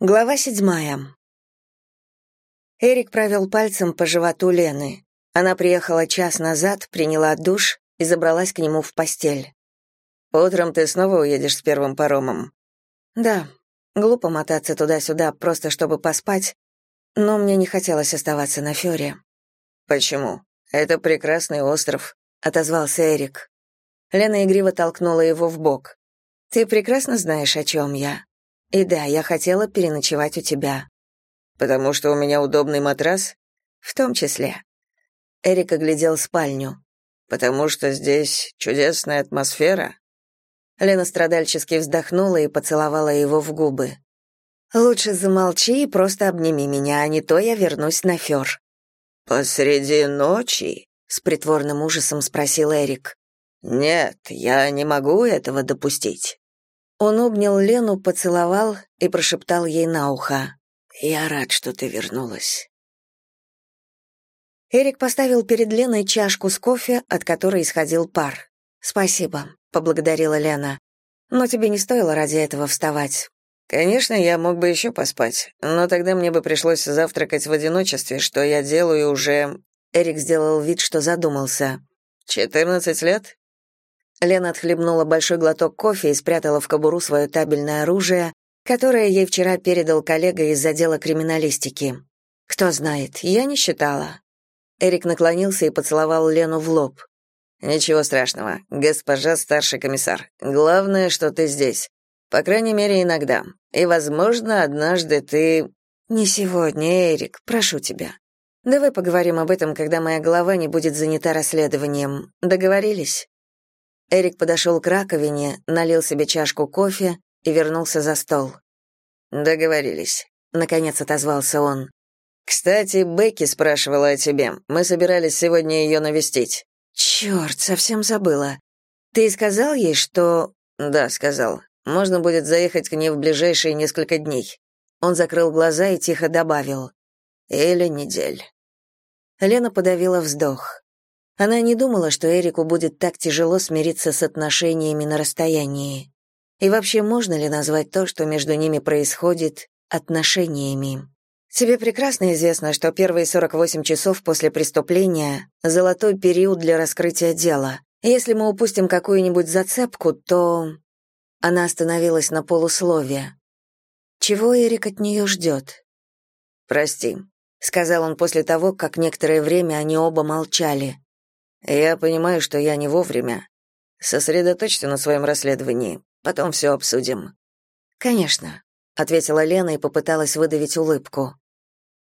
Глава седьмая. Эрик провел пальцем по животу Лены. Она приехала час назад, приняла душ и забралась к нему в постель. «Утром ты снова уедешь с первым паромом?» «Да. Глупо мотаться туда-сюда, просто чтобы поспать, но мне не хотелось оставаться на Фёре». «Почему? Это прекрасный остров», — отозвался Эрик. Лена игриво толкнула его в бок. «Ты прекрасно знаешь, о чем я. И да, я хотела переночевать у тебя. Потому что у меня удобный матрас? В том числе. Эрик оглядел спальню. Потому что здесь чудесная атмосфера. Лена страдальчески вздохнула и поцеловала его в губы. «Лучше замолчи и просто обними меня, а не то я вернусь на фёр». «Посреди ночи?» — с притворным ужасом спросил Эрик. «Нет, я не могу этого допустить». Он обнял Лену, поцеловал и прошептал ей на ухо. «Я рад, что ты вернулась». Эрик поставил перед Леной чашку с кофе, от которой исходил пар. «Спасибо», — поблагодарила Лена. «Но тебе не стоило ради этого вставать». «Конечно, я мог бы еще поспать, но тогда мне бы пришлось завтракать в одиночестве, что я делаю уже...» Эрик сделал вид, что задумался. «Четырнадцать лет?» Лена отхлебнула большой глоток кофе и спрятала в кобуру свое табельное оружие, которое ей вчера передал коллега из отдела криминалистики. «Кто знает, я не считала». Эрик наклонился и поцеловал Лену в лоб. «Ничего страшного, госпожа старший комиссар. Главное, что ты здесь. По крайней мере, иногда. И, возможно, однажды ты...» «Не сегодня, Эрик, прошу тебя. Давай поговорим об этом, когда моя голова не будет занята расследованием. Договорились?» Эрик подошел к раковине, налил себе чашку кофе и вернулся за стол. «Договорились», — наконец отозвался он. «Кстати, Бекки спрашивала о тебе. Мы собирались сегодня ее навестить». «Черт, совсем забыла. Ты сказал ей, что...» «Да, сказал. Можно будет заехать к ней в ближайшие несколько дней». Он закрыл глаза и тихо добавил. «Или недель». Лена подавила вздох. Она не думала, что Эрику будет так тяжело смириться с отношениями на расстоянии. И вообще, можно ли назвать то, что между ними происходит, отношениями? Тебе прекрасно известно, что первые 48 часов после преступления — золотой период для раскрытия дела. Если мы упустим какую-нибудь зацепку, то... Она остановилась на полусловие. Чего Эрик от нее ждет? «Прости», — сказал он после того, как некоторое время они оба молчали. Я понимаю, что я не вовремя. Сосредоточься на своем расследовании, потом все обсудим. Конечно, ответила Лена и попыталась выдавить улыбку.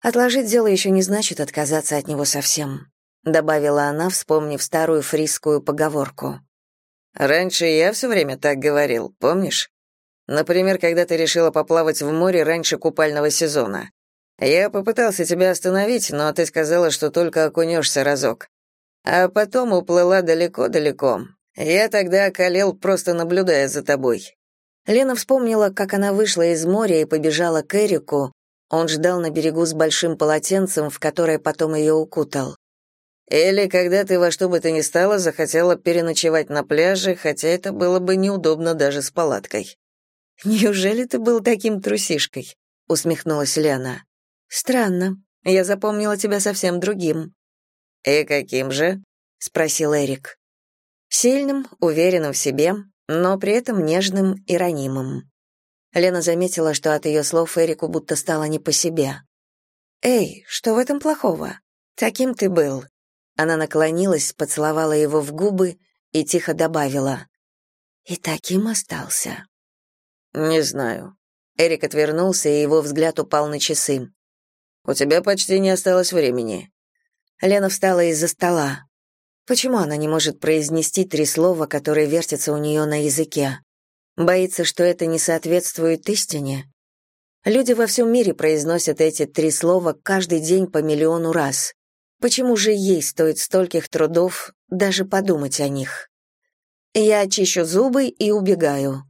Отложить дело еще не значит отказаться от него совсем, добавила она, вспомнив старую фрисскую поговорку. Раньше я все время так говорил, помнишь? Например, когда ты решила поплавать в море раньше купального сезона. Я попытался тебя остановить, но ты сказала, что только окунешься разок а потом уплыла далеко-далеко. Я тогда околел, просто наблюдая за тобой». Лена вспомнила, как она вышла из моря и побежала к Эрику. Он ждал на берегу с большим полотенцем, в которое потом ее укутал. Или когда ты во что бы то ни стало захотела переночевать на пляже, хотя это было бы неудобно даже с палаткой. «Неужели ты был таким трусишкой?» — усмехнулась Лена. «Странно. Я запомнила тебя совсем другим». «И каким же?» — спросил Эрик. Сильным, уверенным в себе, но при этом нежным и ранимым. Лена заметила, что от ее слов Эрику будто стало не по себе. «Эй, что в этом плохого? Таким ты был». Она наклонилась, поцеловала его в губы и тихо добавила. «И таким остался». «Не знаю». Эрик отвернулся, и его взгляд упал на часы. «У тебя почти не осталось времени. Лена встала из-за стола. Почему она не может произнести три слова, которые вертятся у нее на языке? Боится, что это не соответствует истине? Люди во всем мире произносят эти три слова каждый день по миллиону раз. Почему же ей стоит стольких трудов даже подумать о них? Я очищу зубы и убегаю.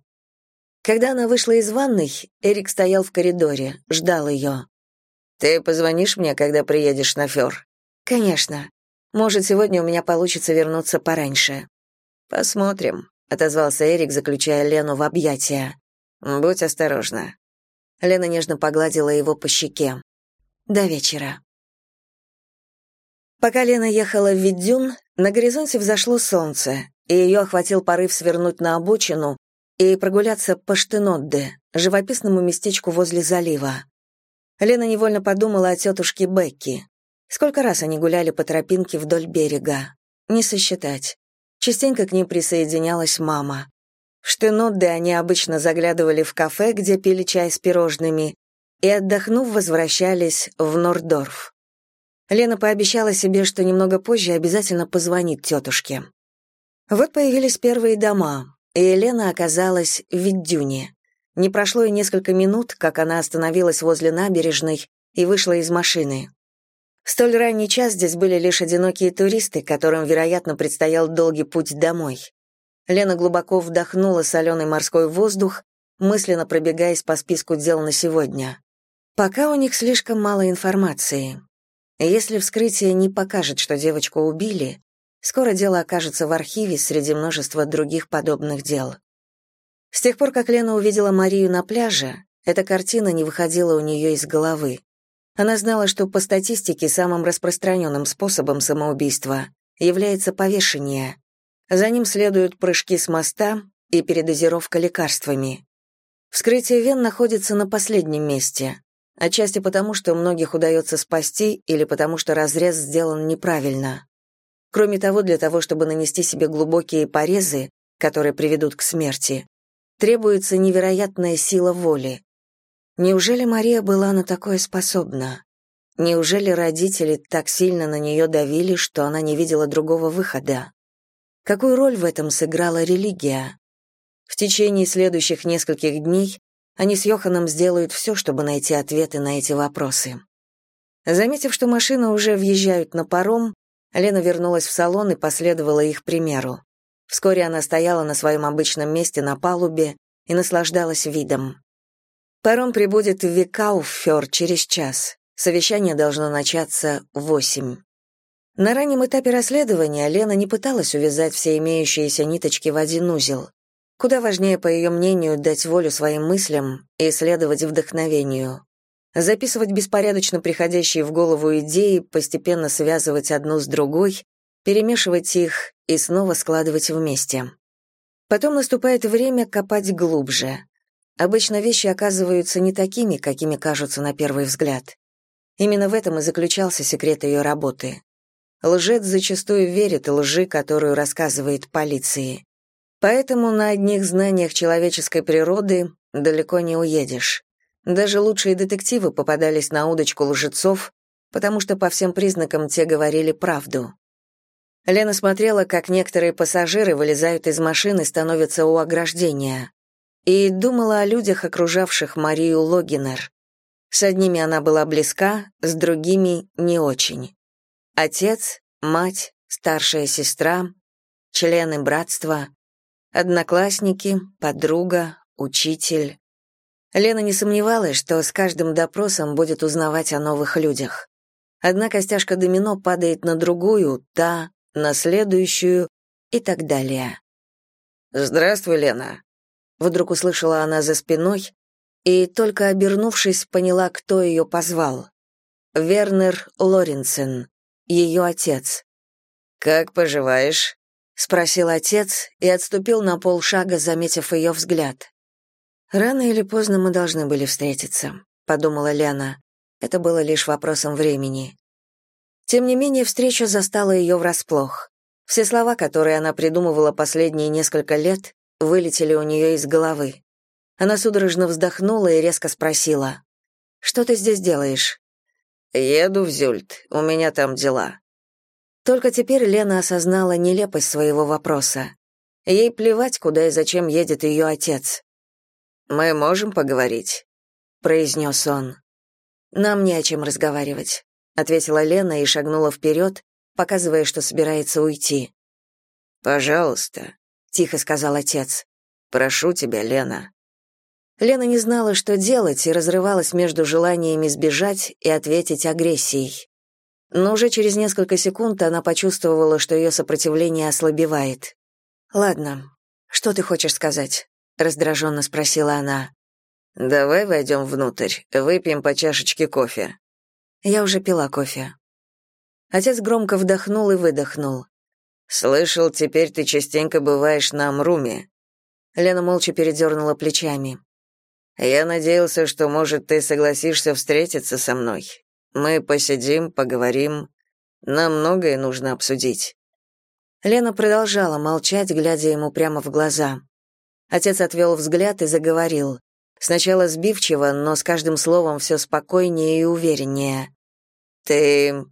Когда она вышла из ванной, Эрик стоял в коридоре, ждал ее. «Ты позвонишь мне, когда приедешь на Фёр?» Конечно. Может, сегодня у меня получится вернуться пораньше. Посмотрим, отозвался Эрик, заключая Лену в объятия. Будь осторожна. Лена нежно погладила его по щеке. «До вечера». Пока Лена ехала в Виддюн, на горизонте взошло солнце, и ее охватил порыв свернуть на обочину и прогуляться по Штенодде, живописному местечку возле залива. Лена невольно подумала о тетушке Бекки. Сколько раз они гуляли по тропинке вдоль берега. Не сосчитать. Частенько к ним присоединялась мама. В Штенодде они обычно заглядывали в кафе, где пили чай с пирожными, и, отдохнув, возвращались в Нордорф. Лена пообещала себе, что немного позже обязательно позвонит тетушке. Вот появились первые дома, и Лена оказалась в Виддюне. Не прошло и несколько минут, как она остановилась возле набережной и вышла из машины. В столь ранний час здесь были лишь одинокие туристы, которым, вероятно, предстоял долгий путь домой. Лена глубоко вдохнула соленый морской воздух, мысленно пробегаясь по списку дел на сегодня. Пока у них слишком мало информации. Если вскрытие не покажет, что девочку убили, скоро дело окажется в архиве среди множества других подобных дел. С тех пор, как Лена увидела Марию на пляже, эта картина не выходила у нее из головы. Она знала, что по статистике самым распространенным способом самоубийства является повешение, за ним следуют прыжки с моста и передозировка лекарствами. Вскрытие вен находится на последнем месте, отчасти потому, что многих удается спасти или потому, что разрез сделан неправильно. Кроме того, для того, чтобы нанести себе глубокие порезы, которые приведут к смерти, требуется невероятная сила воли. Неужели Мария была на такое способна? Неужели родители так сильно на нее давили, что она не видела другого выхода? Какую роль в этом сыграла религия? В течение следующих нескольких дней они с Йоханом сделают все, чтобы найти ответы на эти вопросы. Заметив, что машины уже въезжают на паром, Лена вернулась в салон и последовала их примеру. Вскоре она стояла на своем обычном месте на палубе и наслаждалась видом. Паром прибудет в Викауфер через час. Совещание должно начаться в восемь. На раннем этапе расследования Лена не пыталась увязать все имеющиеся ниточки в один узел. Куда важнее, по ее мнению, дать волю своим мыслям и следовать вдохновению. Записывать беспорядочно приходящие в голову идеи, постепенно связывать одну с другой, перемешивать их и снова складывать вместе. Потом наступает время копать глубже. Обычно вещи оказываются не такими, какими кажутся на первый взгляд. Именно в этом и заключался секрет ее работы. Лжец зачастую верит лжи, которую рассказывает полиции. Поэтому на одних знаниях человеческой природы далеко не уедешь. Даже лучшие детективы попадались на удочку лжецов, потому что по всем признакам те говорили правду. Лена смотрела, как некоторые пассажиры вылезают из машины и становятся у ограждения, и думала о людях, окружавших Марию Логинер. С одними она была близка, с другими — не очень. Отец, мать, старшая сестра, члены братства, одноклассники, подруга, учитель. Лена не сомневалась, что с каждым допросом будет узнавать о новых людях. Одна костяшка домино падает на другую, та — на следующую и так далее. «Здравствуй, Лена», — вдруг услышала она за спиной и, только обернувшись, поняла, кто ее позвал. Вернер Лоренсен, ее отец. «Как поживаешь?» — спросил отец и отступил на полшага, заметив ее взгляд. «Рано или поздно мы должны были встретиться», — подумала Лена. Это было лишь вопросом времени. Тем не менее, встреча застала ее врасплох. Все слова, которые она придумывала последние несколько лет, вылетели у нее из головы. Она судорожно вздохнула и резко спросила. «Что ты здесь делаешь?» «Еду в Зюльт, у меня там дела». Только теперь Лена осознала нелепость своего вопроса. Ей плевать, куда и зачем едет ее отец. «Мы можем поговорить», — произнес он. «Нам не о чем разговаривать», — ответила Лена и шагнула вперед, показывая, что собирается уйти. «Пожалуйста», — тихо сказал отец. «Прошу тебя, Лена». Лена не знала, что делать, и разрывалась между желаниями сбежать и ответить агрессией. Но уже через несколько секунд она почувствовала, что ее сопротивление ослабевает. «Ладно, что ты хочешь сказать?» — раздраженно спросила она. Давай войдем внутрь, выпьем по чашечке кофе. Я уже пила кофе. Отец громко вдохнул и выдохнул. Слышал, теперь ты частенько бываешь на Амруме. Лена молча передернула плечами. Я надеялся, что, может, ты согласишься встретиться со мной. Мы посидим, поговорим. Нам многое нужно обсудить. Лена продолжала молчать, глядя ему прямо в глаза. Отец отвел взгляд и заговорил. Сначала сбивчиво, но с каждым словом все спокойнее и увереннее. «Ты...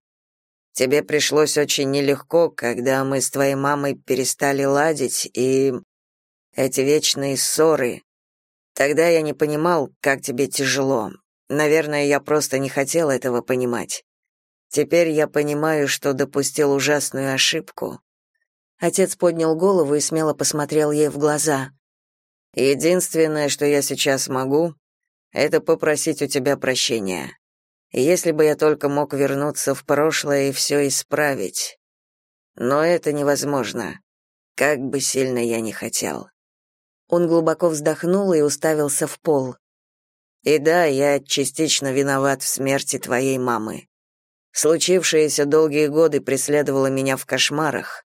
Тебе пришлось очень нелегко, когда мы с твоей мамой перестали ладить, и... Эти вечные ссоры. Тогда я не понимал, как тебе тяжело. Наверное, я просто не хотел этого понимать. Теперь я понимаю, что допустил ужасную ошибку. Отец поднял голову и смело посмотрел ей в глаза. Единственное, что я сейчас могу, это попросить у тебя прощения. Если бы я только мог вернуться в прошлое и все исправить. Но это невозможно, как бы сильно я ни хотел. Он глубоко вздохнул и уставился в пол. И да, я частично виноват в смерти твоей мамы. Случившееся долгие годы преследовало меня в кошмарах.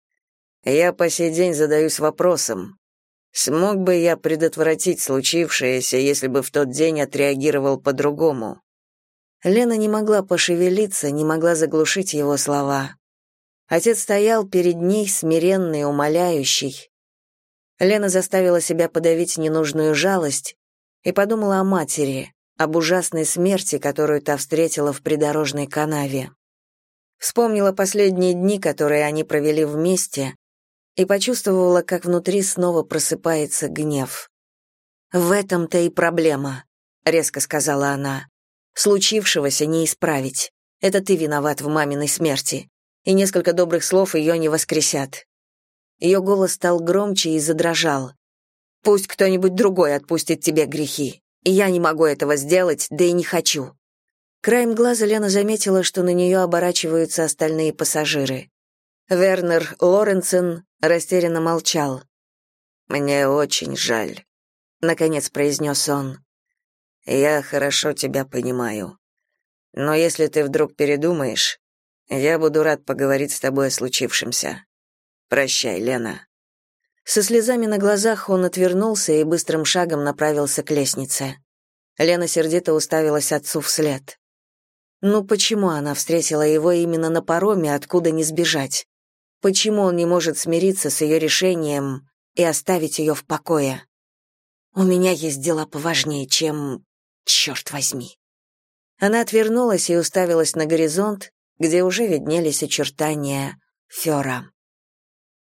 Я по сей день задаюсь вопросом, смог бы я предотвратить случившееся, если бы в тот день отреагировал по-другому? Лена не могла пошевелиться, не могла заглушить его слова. Отец стоял перед ней смиренный, умоляющий, Лена заставила себя подавить ненужную жалость и подумала о матери, об ужасной смерти, которую та встретила в придорожной канаве. Вспомнила последние дни, которые они провели вместе, и почувствовала, как внутри снова просыпается гнев. «В этом-то и проблема», — резко сказала она. «Случившегося не исправить. Это ты виноват в маминой смерти. И несколько добрых слов ее не воскресят. Ее голос стал громче и задрожал. «Пусть кто-нибудь другой отпустит тебе грехи. Я не могу этого сделать, да и не хочу». Краем глаза Лена заметила, что на нее оборачиваются остальные пассажиры. Вернер Лоренсен растерянно молчал. «Мне очень жаль», — наконец произнес он. «Я хорошо тебя понимаю. Но если ты вдруг передумаешь, я буду рад поговорить с тобой о случившемся. Прощай, Лена. Со слезами на глазах он отвернулся и быстрым шагом направился к лестнице. Лена сердито уставилась отцу вслед. Ну почему она встретила его именно на пароме, откуда не сбежать? Почему он не может смириться с ее решением и оставить ее в покое? У меня есть дела поважнее, чем... черт возьми. Она отвернулась и уставилась на горизонт, где уже виднелись очертания Фёра.